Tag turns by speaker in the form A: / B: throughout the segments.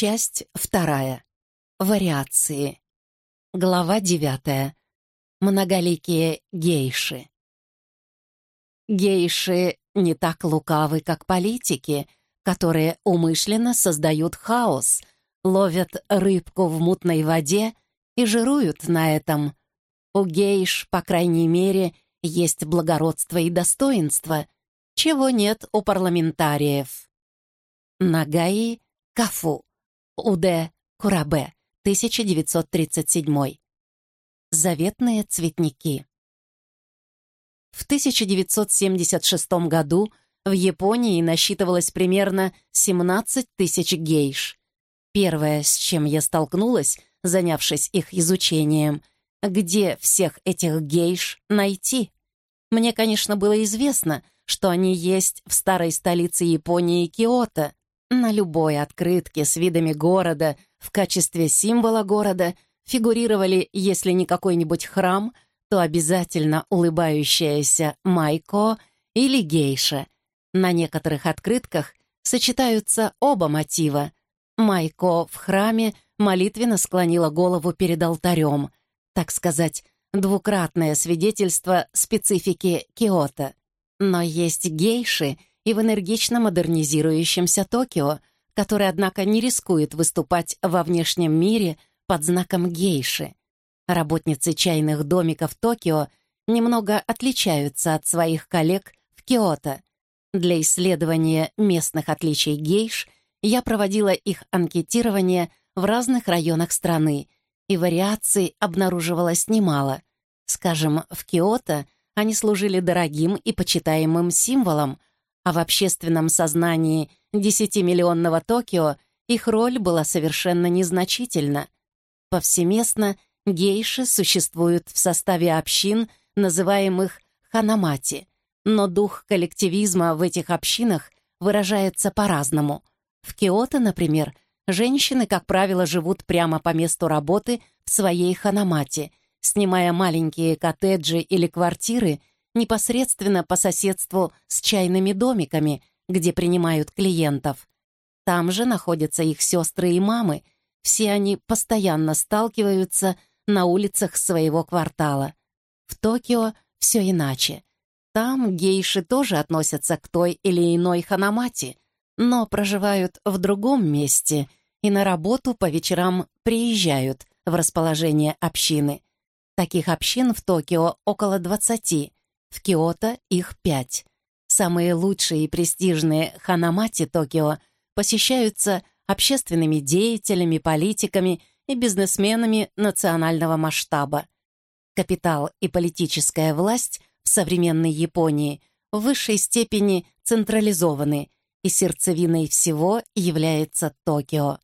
A: Часть вторая. Вариации. Глава девятая. Многоликие гейши. Гейши не так лукавы, как политики, которые умышленно создают хаос, ловят рыбку в мутной воде и жируют на этом. У гейш, по крайней мере, есть благородство и достоинство, чего нет у парламентариев. Нагаи Кафу. Уде Курабе. 1937. Заветные цветники. В 1976 году в Японии насчитывалось примерно 17 тысяч гейш. Первое, с чем я столкнулась, занявшись их изучением, где всех этих гейш найти. Мне, конечно, было известно, что они есть в старой столице Японии Киото, на любой открытке с видами города в качестве символа города фигурировали, если не какой-нибудь храм, то обязательно улыбающаяся Майко или гейша. На некоторых открытках сочетаются оба мотива. Майко в храме молитвенно склонила голову перед алтарем, так сказать, двукратное свидетельство специфики Киото. Но есть гейши — и в энергично модернизирующемся Токио, который, однако, не рискует выступать во внешнем мире под знаком гейши. Работницы чайных домиков Токио немного отличаются от своих коллег в Киото. Для исследования местных отличий гейш я проводила их анкетирование в разных районах страны, и вариаций обнаруживалось немало. Скажем, в Киото они служили дорогим и почитаемым символом, а в общественном сознании десятимиллионного Токио их роль была совершенно незначительна. Повсеместно гейши существуют в составе общин, называемых ханамати, но дух коллективизма в этих общинах выражается по-разному. В Киото, например, женщины, как правило, живут прямо по месту работы в своей ханамате, снимая маленькие коттеджи или квартиры непосредственно по соседству с чайными домиками, где принимают клиентов. Там же находятся их сестры и мамы, все они постоянно сталкиваются на улицах своего квартала. В Токио все иначе. Там гейши тоже относятся к той или иной ханамати, но проживают в другом месте и на работу по вечерам приезжают в расположение общины. Таких общин в Токио около двадцати. В Киото их пять. Самые лучшие и престижные ханамати Токио посещаются общественными деятелями, политиками и бизнесменами национального масштаба. Капитал и политическая власть в современной Японии в высшей степени централизованы, и сердцевиной всего является Токио.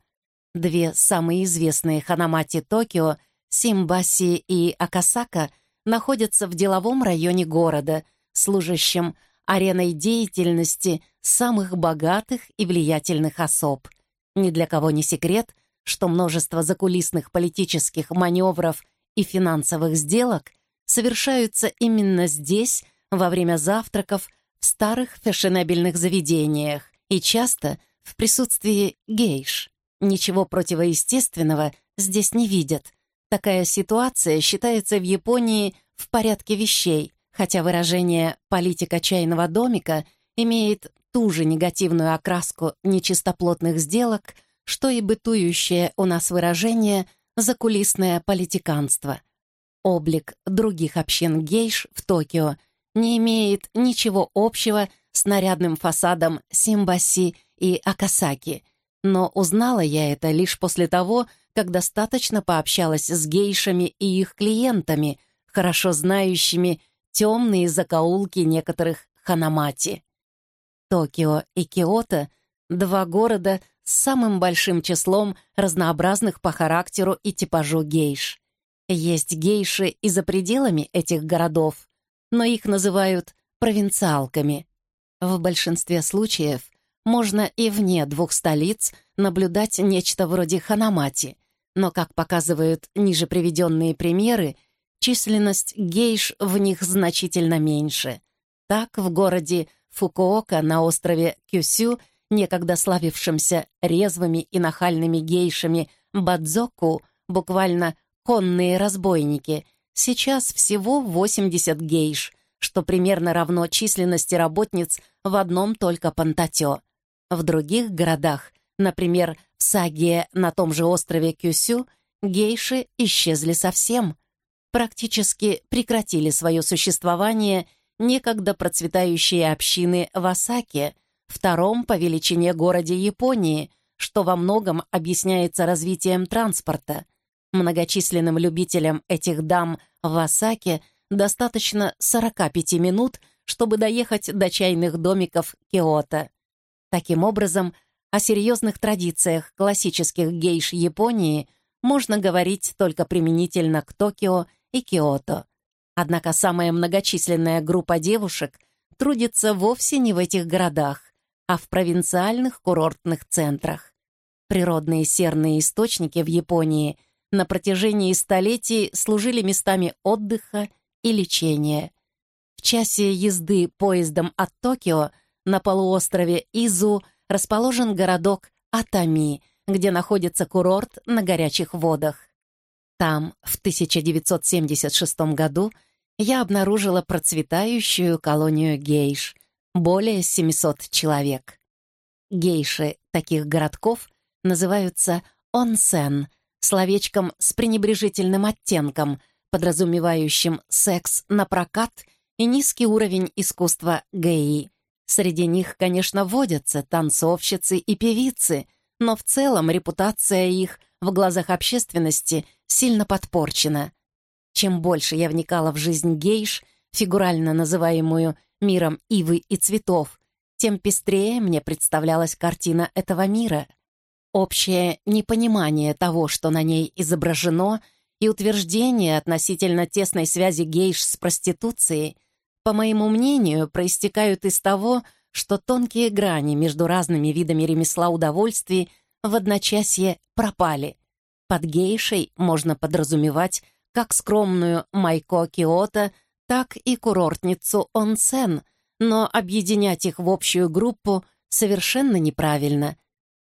A: Две самые известные ханамати Токио, Симбаси и Акасака — находятся в деловом районе города, служащем ареной деятельности самых богатых и влиятельных особ. Ни для кого не секрет, что множество закулисных политических маневров и финансовых сделок совершаются именно здесь, во время завтраков, в старых фешенебельных заведениях и часто в присутствии гейш. Ничего противоестественного здесь не видят, Такая ситуация считается в Японии в порядке вещей, хотя выражение «политика чайного домика» имеет ту же негативную окраску нечистоплотных сделок, что и бытующее у нас выражение «закулисное политиканство». Облик других общин гейш в Токио не имеет ничего общего с нарядным фасадом Симбаси и Акасаки, но узнала я это лишь после того, как достаточно пообщалась с гейшами и их клиентами, хорошо знающими темные закоулки некоторых ханамати. Токио и Киото — два города с самым большим числом разнообразных по характеру и типажу гейш. Есть гейши и за пределами этих городов, но их называют провинциалками. В большинстве случаев можно и вне двух столиц наблюдать нечто вроде ханамати, но, как показывают ниже приведенные примеры, численность гейш в них значительно меньше. Так, в городе Фукуока на острове Кюсю некогда славившимся резвыми и нахальными гейшами Бадзоку, буквально «конные разбойники», сейчас всего 80 гейш, что примерно равно численности работниц в одном только Пантатё. В других городах, например, в Сагия на том же острове Кюсю, гейши исчезли совсем. Практически прекратили свое существование некогда процветающие общины в Осаке, втором по величине городе Японии, что во многом объясняется развитием транспорта. Многочисленным любителям этих дам в Осаке достаточно 45 минут, чтобы доехать до чайных домиков Киото. Таким образом, о серьезных традициях классических гейш Японии можно говорить только применительно к Токио и Киото. Однако самая многочисленная группа девушек трудится вовсе не в этих городах, а в провинциальных курортных центрах. Природные серные источники в Японии на протяжении столетий служили местами отдыха и лечения. В часе езды поездом от Токио на полуострове Изу расположен городок Атами, где находится курорт на горячих водах. Там в 1976 году я обнаружила процветающую колонию гейш, более 700 человек. Гейши таких городков называются онсен, словечком с пренебрежительным оттенком, подразумевающим секс на прокат и низкий уровень искусства геи. Среди них, конечно, водятся танцовщицы и певицы, но в целом репутация их в глазах общественности сильно подпорчена. Чем больше я вникала в жизнь гейш, фигурально называемую миром ивы и цветов, тем пестрее мне представлялась картина этого мира. Общее непонимание того, что на ней изображено, и утверждение относительно тесной связи гейш с проституцией, по моему мнению, проистекают из того, что тонкие грани между разными видами ремесла удовольствий в одночасье пропали. Под гейшей можно подразумевать как скромную Майко Киото, так и курортницу Онсен, но объединять их в общую группу совершенно неправильно.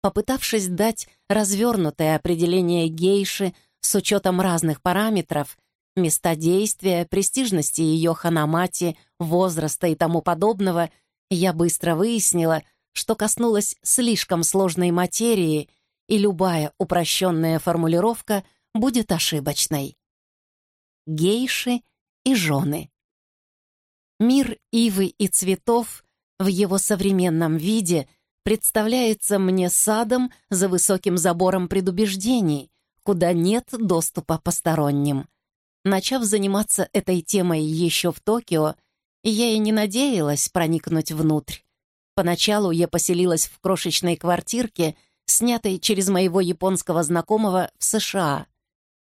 A: Попытавшись дать развернутое определение гейши с учетом разных параметров, места действия, престижности ее ханамати, возраста и тому подобного, я быстро выяснила, что коснулась слишком сложной материи, и любая упрощенная формулировка будет ошибочной гейши и жены. Мир ивы и цветов в его современном виде представляется мне садом за высоким забором предубеждений, куда нет доступа посторонним. Начав заниматься этой темой еще в Токио, я и не надеялась проникнуть внутрь. Поначалу я поселилась в крошечной квартирке, снятой через моего японского знакомого в США —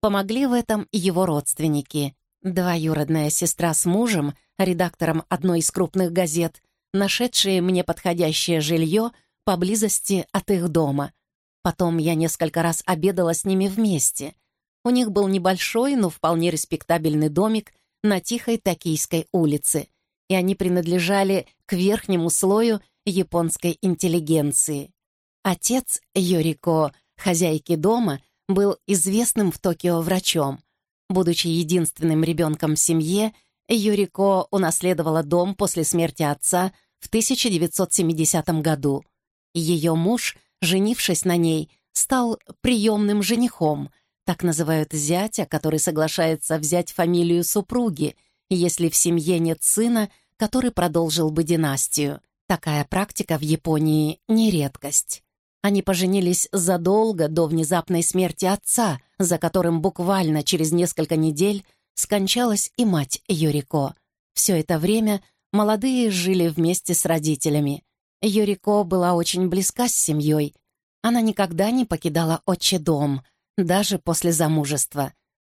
A: Помогли в этом его родственники. Двоюродная сестра с мужем, редактором одной из крупных газет, нашедшие мне подходящее жилье поблизости от их дома. Потом я несколько раз обедала с ними вместе. У них был небольшой, но вполне респектабельный домик на тихой Токийской улице, и они принадлежали к верхнему слою японской интеллигенции. Отец Йорико, хозяйки дома, был известным в Токио врачом. Будучи единственным ребенком в семье, Юрико унаследовала дом после смерти отца в 1970 году. Ее муж, женившись на ней, стал приемным женихом, так называют зятя, который соглашается взять фамилию супруги, если в семье нет сына, который продолжил бы династию. Такая практика в Японии не редкость. Они поженились задолго до внезапной смерти отца, за которым буквально через несколько недель скончалась и мать Юрико. Все это время молодые жили вместе с родителями. Юрико была очень близка с семьей. Она никогда не покидала отчий дом, даже после замужества.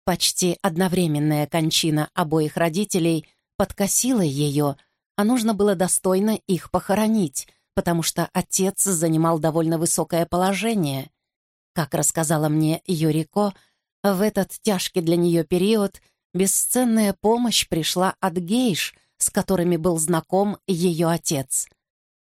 A: Почти одновременная кончина обоих родителей подкосила ее, а нужно было достойно их похоронить — потому что отец занимал довольно высокое положение. Как рассказала мне Юрико, в этот тяжкий для нее период бесценная помощь пришла от гейш, с которыми был знаком ее отец.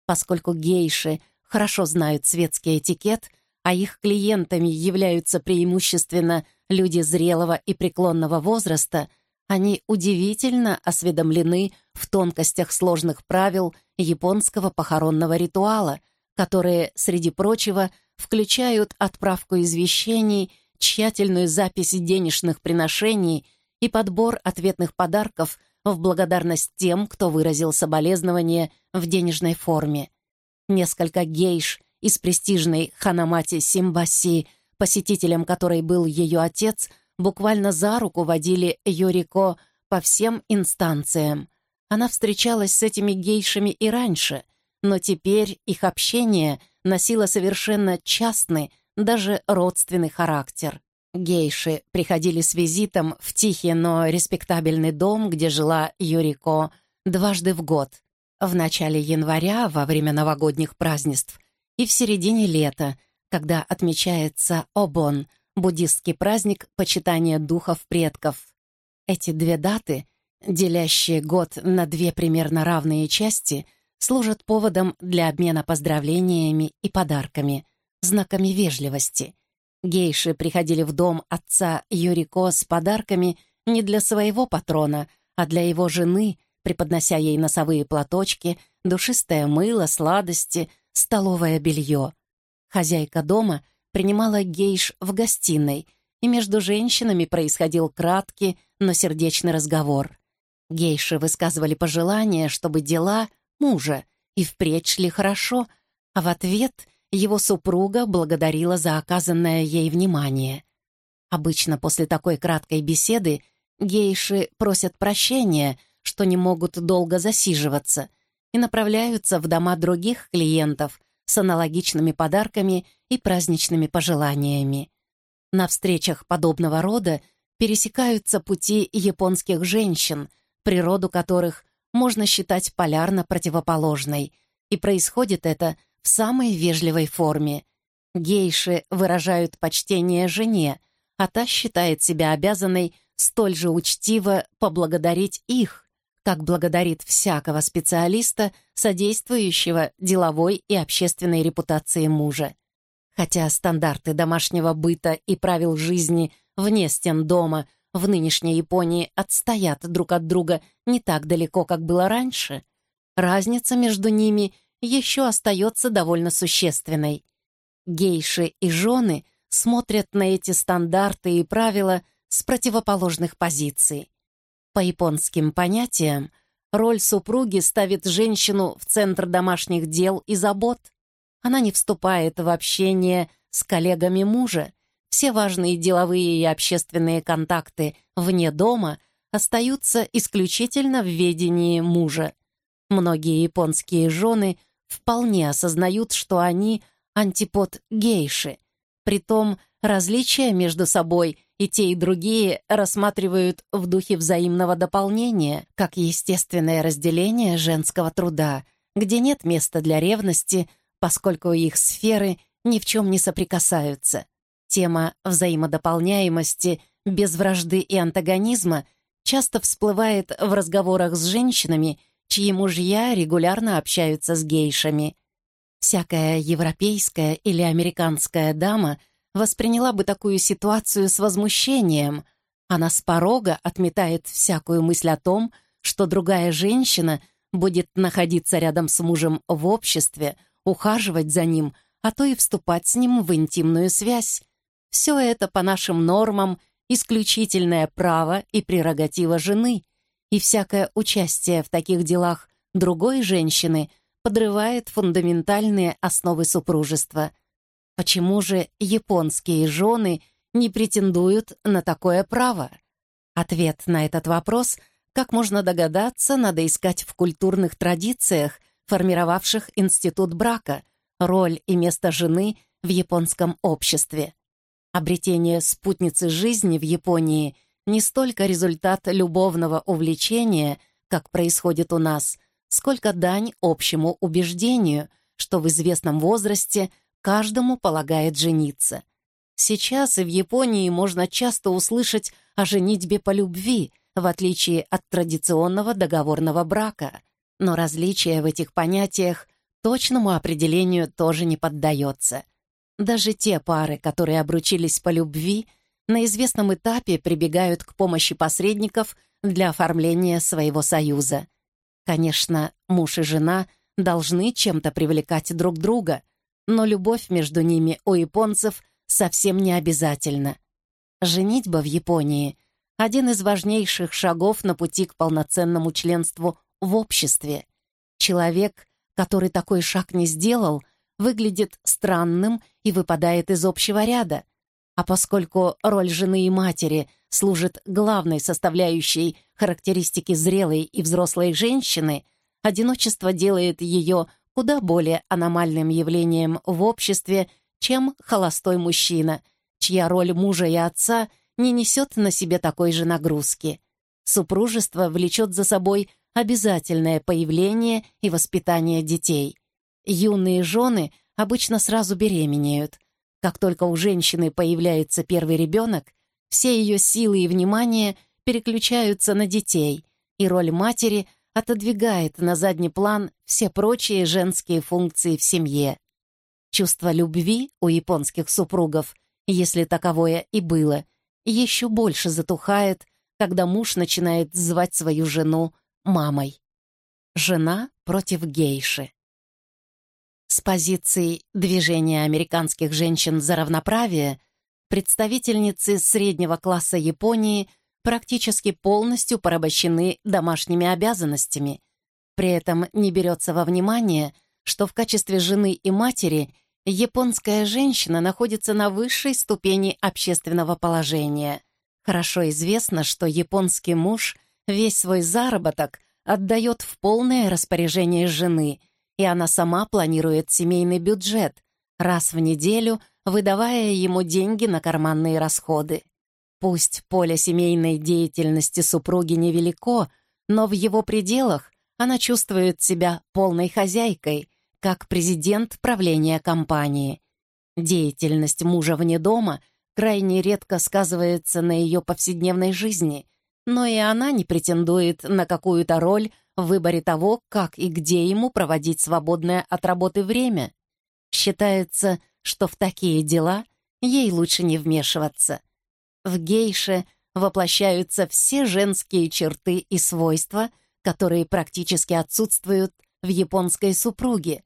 A: Поскольку гейши хорошо знают светский этикет, а их клиентами являются преимущественно люди зрелого и преклонного возраста, они удивительно осведомлены в тонкостях сложных правил японского похоронного ритуала, которые, среди прочего, включают отправку извещений, тщательную запись денежных приношений и подбор ответных подарков в благодарность тем, кто выразил соболезнование в денежной форме. Несколько гейш из престижной Ханамати Симбаси, посетителем которой был ее отец, буквально за руку водили Юрико по всем инстанциям. Она встречалась с этими гейшами и раньше, но теперь их общение носило совершенно частный, даже родственный характер. Гейши приходили с визитом в тихий, но респектабельный дом, где жила Юрико, дважды в год. В начале января, во время новогодних празднеств, и в середине лета, когда отмечается Обон, буддистский праздник почитания духов предков. Эти две даты, делящие год на две примерно равные части, служат поводом для обмена поздравлениями и подарками, знаками вежливости. Гейши приходили в дом отца Юрико с подарками не для своего патрона, а для его жены, преподнося ей носовые платочки, душистое мыло, сладости, столовое белье. Хозяйка дома принимала гейш в гостиной, и между женщинами происходил краткий, но сердечный разговор. Гейши высказывали пожелания, чтобы дела мужа и впредь шли хорошо, а в ответ его супруга благодарила за оказанное ей внимание. Обычно после такой краткой беседы гейши просят прощения, что не могут долго засиживаться, и направляются в дома других клиентов с аналогичными подарками и праздничными пожеланиями. На встречах подобного рода пересекаются пути японских женщин, природу которых можно считать полярно противоположной, и происходит это в самой вежливой форме. Гейши выражают почтение жене, а та считает себя обязанной столь же учтиво поблагодарить их, как благодарит всякого специалиста, содействующего деловой и общественной репутации мужа. Хотя стандарты домашнего быта и правил жизни вне стен дома в нынешней Японии отстоят друг от друга не так далеко, как было раньше, разница между ними еще остается довольно существенной. Гейши и жены смотрят на эти стандарты и правила с противоположных позиций. По японским понятиям, роль супруги ставит женщину в центр домашних дел и забот. Она не вступает в общение с коллегами мужа. Все важные деловые и общественные контакты вне дома остаются исключительно в ведении мужа. Многие японские жены вполне осознают, что они антипод гейши. Притом различия между собой и те, и другие рассматривают в духе взаимного дополнения, как естественное разделение женского труда, где нет места для ревности, поскольку их сферы ни в чем не соприкасаются. Тема взаимодополняемости без вражды и антагонизма часто всплывает в разговорах с женщинами, чьи мужья регулярно общаются с гейшами. Всякая европейская или американская дама восприняла бы такую ситуацию с возмущением. Она с порога отметает всякую мысль о том, что другая женщина будет находиться рядом с мужем в обществе, ухаживать за ним, а то и вступать с ним в интимную связь. Все это по нашим нормам исключительное право и прерогатива жены, и всякое участие в таких делах другой женщины подрывает фундаментальные основы супружества. Почему же японские жены не претендуют на такое право? Ответ на этот вопрос, как можно догадаться, надо искать в культурных традициях, формировавших институт брака, роль и место жены в японском обществе. Обретение спутницы жизни в Японии – не столько результат любовного увлечения, как происходит у нас, сколько дань общему убеждению, что в известном возрасте каждому полагает жениться. Сейчас и в Японии можно часто услышать о женитьбе по любви, в отличие от традиционного договорного брака. Но различия в этих понятиях точному определению тоже не поддается. Даже те пары, которые обручились по любви, на известном этапе прибегают к помощи посредников для оформления своего союза. Конечно, муж и жена должны чем-то привлекать друг друга, но любовь между ними у японцев совсем не обязательна. Женитьба в Японии — один из важнейших шагов на пути к полноценному членству в обществе. Человек, который такой шаг не сделал, выглядит странным и выпадает из общего ряда. А поскольку роль жены и матери служит главной составляющей характеристики зрелой и взрослой женщины, одиночество делает ее куда более аномальным явлением в обществе, чем холостой мужчина, чья роль мужа и отца не несет на себе такой же нагрузки. Супружество влечет за собой обязательное появление и воспитание детей. Юные жены обычно сразу беременеют. Как только у женщины появляется первый ребенок, все ее силы и внимание переключаются на детей, и роль матери отодвигает на задний план все прочие женские функции в семье. Чувство любви у японских супругов, если таковое и было, еще больше затухает, когда муж начинает звать свою жену мамой. Жена против гейши. С позиции движения американских женщин за равноправие представительницы среднего класса Японии практически полностью порабощены домашними обязанностями. При этом не берется во внимание, что в качестве жены и матери японская женщина находится на высшей ступени общественного положения. Хорошо известно, что японский муж весь свой заработок отдает в полное распоряжение жены – и она сама планирует семейный бюджет, раз в неделю выдавая ему деньги на карманные расходы. Пусть поле семейной деятельности супруги невелико, но в его пределах она чувствует себя полной хозяйкой, как президент правления компании. Деятельность мужа вне дома крайне редко сказывается на ее повседневной жизни, но и она не претендует на какую-то роль в выборе того, как и где ему проводить свободное от работы время. Считается, что в такие дела ей лучше не вмешиваться. В гейше воплощаются все женские черты и свойства, которые практически отсутствуют в японской супруге.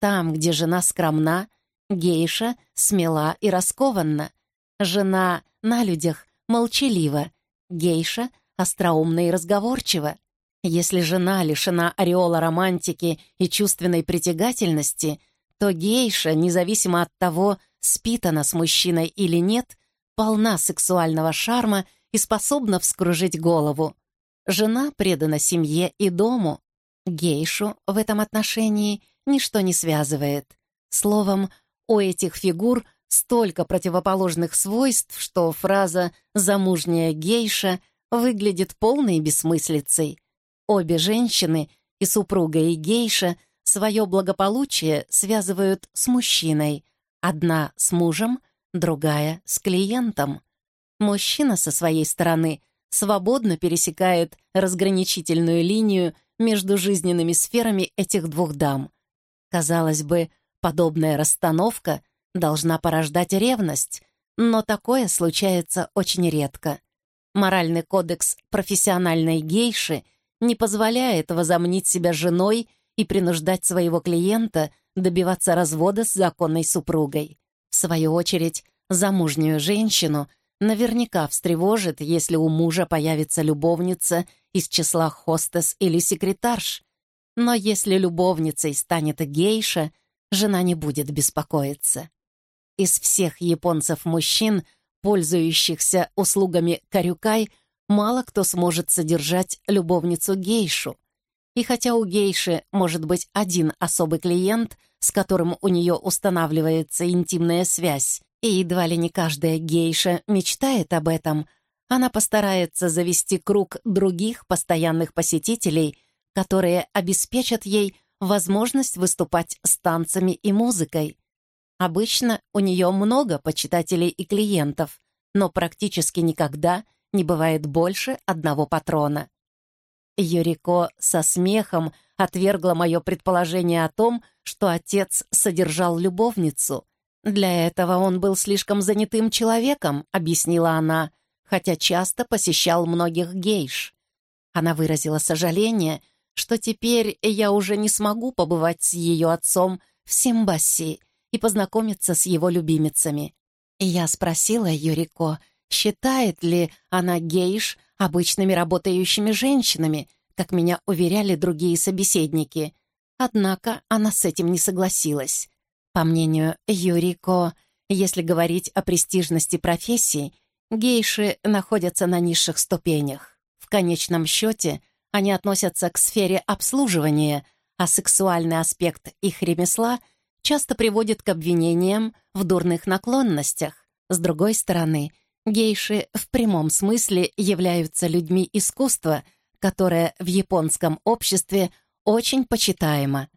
A: Там, где жена скромна, гейша смела и раскованна. Жена на людях молчалива, гейша остроумна и разговорчива. Если жена лишена ореола романтики и чувственной притягательности, то гейша, независимо от того, спит она с мужчиной или нет, полна сексуального шарма и способна вскружить голову. Жена предана семье и дому. Гейшу в этом отношении ничто не связывает. Словом, у этих фигур столько противоположных свойств, что фраза «замужняя гейша» выглядит полной бессмыслицей. Обе женщины, и супруга, и гейша, свое благополучие связывают с мужчиной. Одна с мужем, другая с клиентом. Мужчина со своей стороны свободно пересекает разграничительную линию между жизненными сферами этих двух дам. Казалось бы, подобная расстановка должна порождать ревность, но такое случается очень редко. Моральный кодекс профессиональной гейши — не позволяет возомнить себя женой и принуждать своего клиента добиваться развода с законной супругой. В свою очередь, замужнюю женщину наверняка встревожит, если у мужа появится любовница из числа хостес или секретарш. Но если любовницей станет гейша, жена не будет беспокоиться. Из всех японцев-мужчин, пользующихся услугами карюкай, мало кто сможет содержать любовницу-гейшу. И хотя у гейши может быть один особый клиент, с которым у нее устанавливается интимная связь, и едва ли не каждая гейша мечтает об этом, она постарается завести круг других постоянных посетителей, которые обеспечат ей возможность выступать с танцами и музыкой. Обычно у нее много почитателей и клиентов, но практически никогда – не бывает больше одного патрона. Юрико со смехом отвергла мое предположение о том, что отец содержал любовницу. «Для этого он был слишком занятым человеком», — объяснила она, хотя часто посещал многих гейш. Она выразила сожаление, что теперь я уже не смогу побывать с ее отцом в Симбаси и познакомиться с его любимицами. Я спросила Юрико, считает ли она гейш обычными работающими женщинами, как меня уверяли другие собеседники. Однако она с этим не согласилась. По мнению Юрико, если говорить о престижности профессии, гейши находятся на низших ступенях. В конечном счете они относятся к сфере обслуживания, а сексуальный аспект их ремесла часто приводит к обвинениям в дурных наклонностях. С другой стороны, гейши в прямом смысле являются людьми искусства, которое в японском обществе очень почитаемо.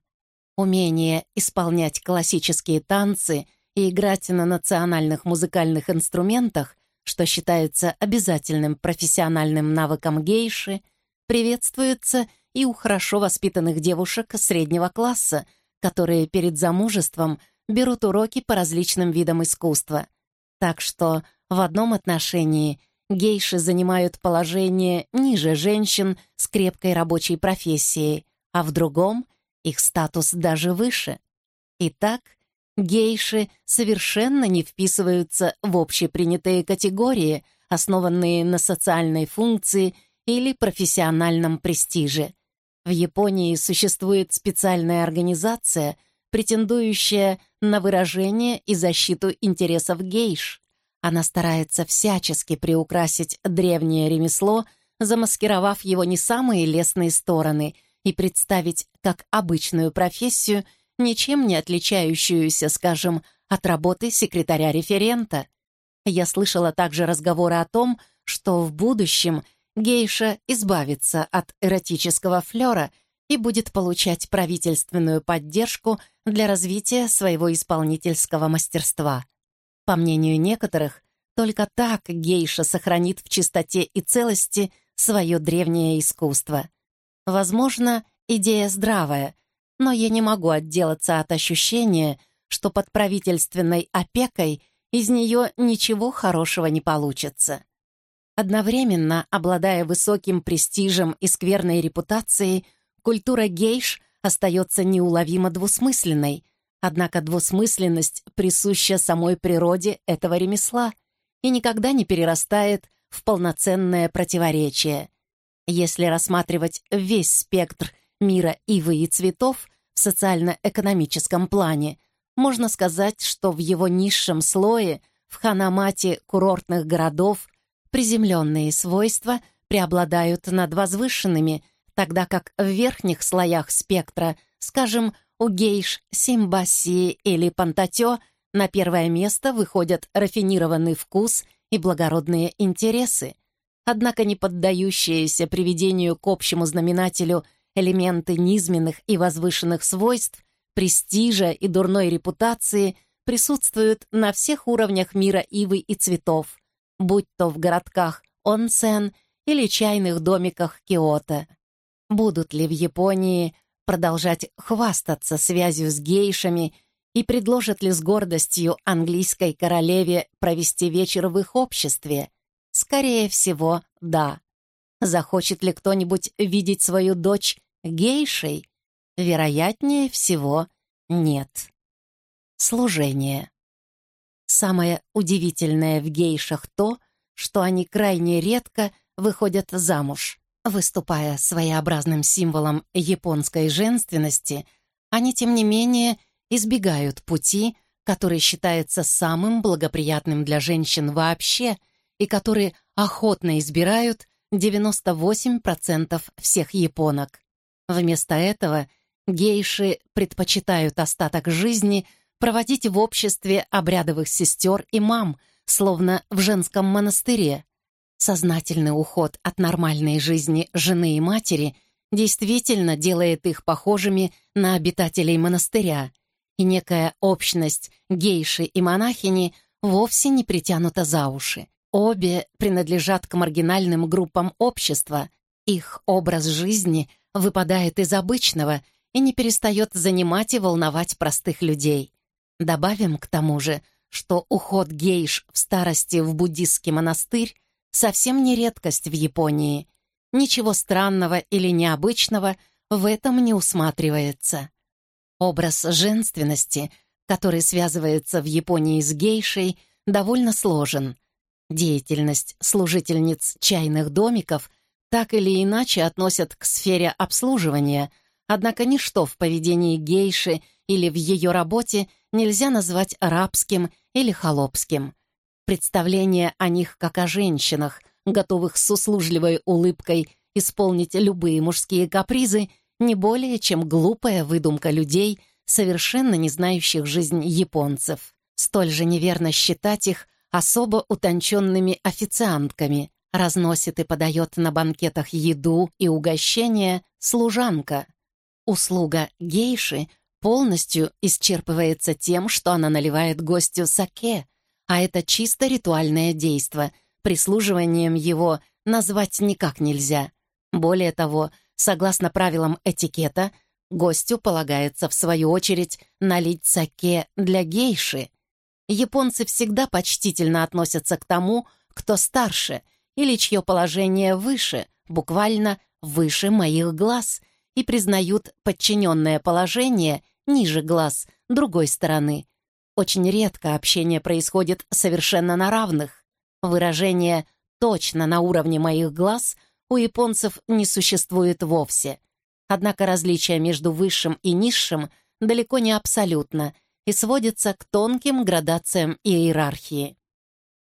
A: Умение исполнять классические танцы и играть на национальных музыкальных инструментах, что считается обязательным профессиональным навыком гейши, приветствуется и у хорошо воспитанных девушек среднего класса, которые перед замужеством берут уроки по различным видам искусства. Так что в одном отношении гейши занимают положение ниже женщин с крепкой рабочей профессией, а в другом их статус даже выше. Итак, гейши совершенно не вписываются в общепринятые категории, основанные на социальной функции или профессиональном престиже. В Японии существует специальная организация, претендующая на выражение и защиту интересов гейш. Она старается всячески приукрасить древнее ремесло, замаскировав его не самые лестные стороны — и представить как обычную профессию, ничем не отличающуюся, скажем, от работы секретаря-референта. Я слышала также разговоры о том, что в будущем гейша избавится от эротического флера и будет получать правительственную поддержку для развития своего исполнительского мастерства. По мнению некоторых, только так гейша сохранит в чистоте и целости свое древнее искусство. Возможно, идея здравая, но я не могу отделаться от ощущения, что под правительственной опекой из нее ничего хорошего не получится. Одновременно, обладая высоким престижем и скверной репутацией, культура гейш остается неуловимо двусмысленной, однако двусмысленность присуща самой природе этого ремесла и никогда не перерастает в полноценное противоречие. Если рассматривать весь спектр мира ивы и цветов в социально-экономическом плане, можно сказать, что в его низшем слое, в ханамате курортных городов, приземленные свойства преобладают над возвышенными, тогда как в верхних слоях спектра, скажем, у гейш, симбаси или пантатё, на первое место выходят рафинированный вкус и благородные интересы. Однако не поддающиеся приведению к общему знаменателю элементы низменных и возвышенных свойств, престижа и дурной репутации присутствуют на всех уровнях мира ивы и цветов, будь то в городках Онсен или чайных домиках Киото. Будут ли в Японии продолжать хвастаться связью с гейшами и предложат ли с гордостью английской королеве провести вечер в их обществе – Скорее всего, да. Захочет ли кто-нибудь видеть свою дочь гейшей? Вероятнее всего, нет. Служение. Самое удивительное в гейшах то, что они крайне редко выходят замуж. Выступая своеобразным символом японской женственности, они, тем не менее, избегают пути, который считается самым благоприятным для женщин вообще — и которые охотно избирают 98% всех японок. Вместо этого гейши предпочитают остаток жизни проводить в обществе обрядовых сестер и мам, словно в женском монастыре. Сознательный уход от нормальной жизни жены и матери действительно делает их похожими на обитателей монастыря, и некая общность гейши и монахини вовсе не притянута за уши. Обе принадлежат к маргинальным группам общества, Их образ жизни выпадает из обычного и не перестает занимать и волновать простых людей. Добавим к тому же, что уход гейш в старости в буддистский монастырь совсем не редкость в Японии. Ничего странного или необычного в этом не усматривается. Образ женственности, который связывается в Японии с гейшей, довольно сложен. Деятельность служительниц чайных домиков так или иначе относят к сфере обслуживания, однако ничто в поведении гейши или в ее работе нельзя назвать рабским или холопским. Представление о них как о женщинах, готовых с услужливой улыбкой исполнить любые мужские капризы, не более чем глупая выдумка людей, совершенно не знающих жизнь японцев. Столь же неверно считать их особо утонченными официантками. Разносит и подает на банкетах еду и угощения служанка. Услуга гейши полностью исчерпывается тем, что она наливает гостю саке, а это чисто ритуальное действо, прислуживанием его назвать никак нельзя. Более того, согласно правилам этикета, гостю полагается, в свою очередь, налить саке для гейши. Японцы всегда почтительно относятся к тому, кто старше или чье положение выше, буквально выше моих глаз, и признают подчиненное положение ниже глаз другой стороны. Очень редко общение происходит совершенно на равных. Выражение «точно на уровне моих глаз» у японцев не существует вовсе. Однако различие между высшим и низшим далеко не абсолютно и сводится к тонким градациям иерархии.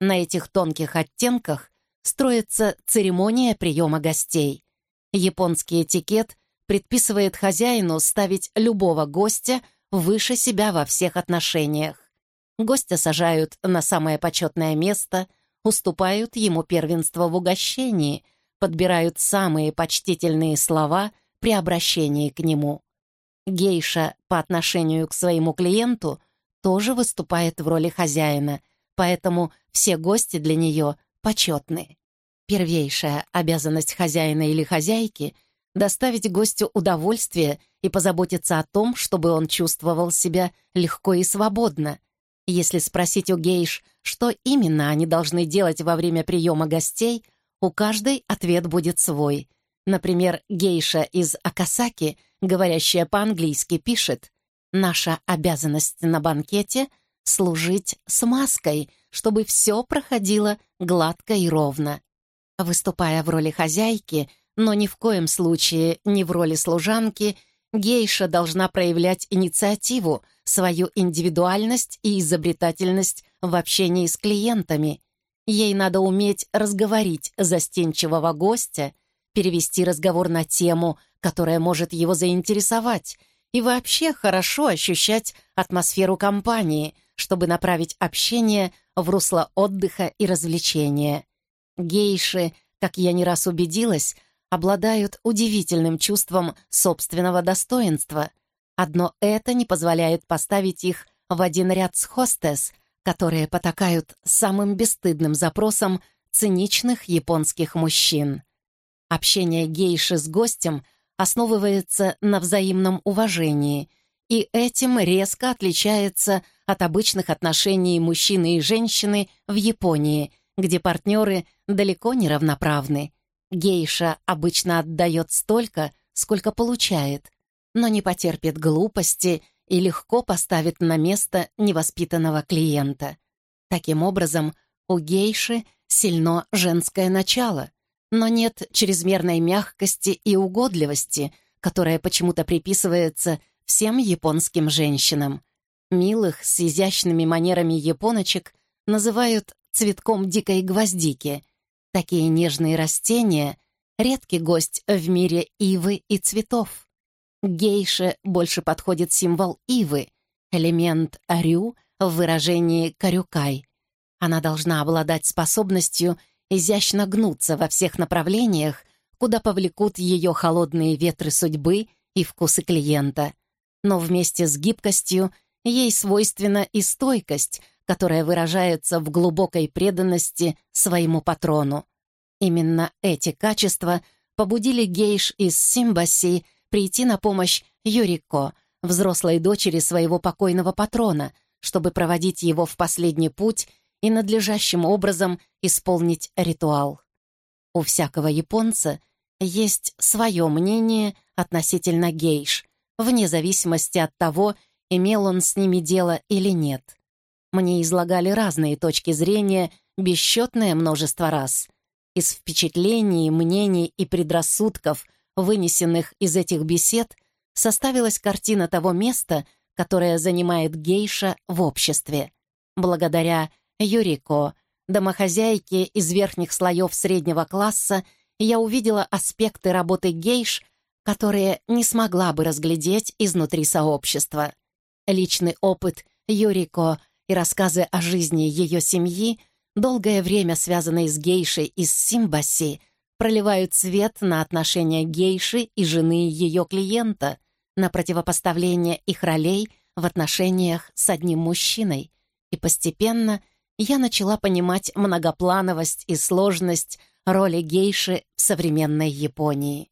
A: На этих тонких оттенках строится церемония приема гостей. Японский этикет предписывает хозяину ставить любого гостя выше себя во всех отношениях. Гостя сажают на самое почетное место, уступают ему первенство в угощении, подбирают самые почтительные слова при обращении к нему. Гейша по отношению к своему клиенту тоже выступает в роли хозяина, поэтому все гости для нее почетны. Первейшая обязанность хозяина или хозяйки — доставить гостю удовольствие и позаботиться о том, чтобы он чувствовал себя легко и свободно. Если спросить у гейш, что именно они должны делать во время приема гостей, у каждой ответ будет свой. Например, гейша из Акасаки, говорящая по-английски, пишет «Наша обязанность на банкете — служить с маской, чтобы все проходило гладко и ровно». Выступая в роли хозяйки — но ни в коем случае не в роли служанки, гейша должна проявлять инициативу, свою индивидуальность и изобретательность в общении с клиентами. Ей надо уметь разговорить застенчивого гостя, перевести разговор на тему, которая может его заинтересовать, и вообще хорошо ощущать атмосферу компании, чтобы направить общение в русло отдыха и развлечения. Гейши, как я не раз убедилась, обладают удивительным чувством собственного достоинства. Одно это не позволяет поставить их в один ряд с хостес, которые потакают самым бесстыдным запросам циничных японских мужчин. Общение гейши с гостем основывается на взаимном уважении, и этим резко отличается от обычных отношений мужчины и женщины в Японии, где партнеры далеко не равноправны. Гейша обычно отдает столько, сколько получает, но не потерпит глупости и легко поставит на место невоспитанного клиента. Таким образом, у гейши сильно женское начало, но нет чрезмерной мягкости и угодливости, которая почему-то приписывается всем японским женщинам. Милых с изящными манерами японочек называют цветком дикой гвоздики — Такие нежные растения — редкий гость в мире ивы и цветов. Гейше больше подходит символ ивы, элемент рю в выражении «карюкай». Она должна обладать способностью изящно гнуться во всех направлениях, куда повлекут ее холодные ветры судьбы и вкусы клиента. Но вместе с гибкостью ей свойственна и стойкость, которая выражается в глубокой преданности своему патрону. Именно эти качества побудили гейш из Симбаси прийти на помощь Юрико, взрослой дочери своего покойного патрона, чтобы проводить его в последний путь и надлежащим образом исполнить ритуал. У всякого японца есть свое мнение относительно гейш, вне зависимости от того, имел он с ними дело или нет. Мне излагали разные точки зрения бесчетное множество раз. Из впечатлений, мнений и предрассудков, вынесенных из этих бесед, составилась картина того места, которое занимает гейша в обществе. Благодаря Юрико, домохозяйке из верхних слоев среднего класса, я увидела аспекты работы гейш, которые не смогла бы разглядеть изнутри сообщества. Личный опыт Юрико и рассказы о жизни ее семьи, долгое время связанные с гейшей из Симбаси, проливают свет на отношения гейши и жены ее клиента, на противопоставление их ролей в отношениях с одним мужчиной. И постепенно я начала понимать многоплановость и сложность роли гейши в современной Японии.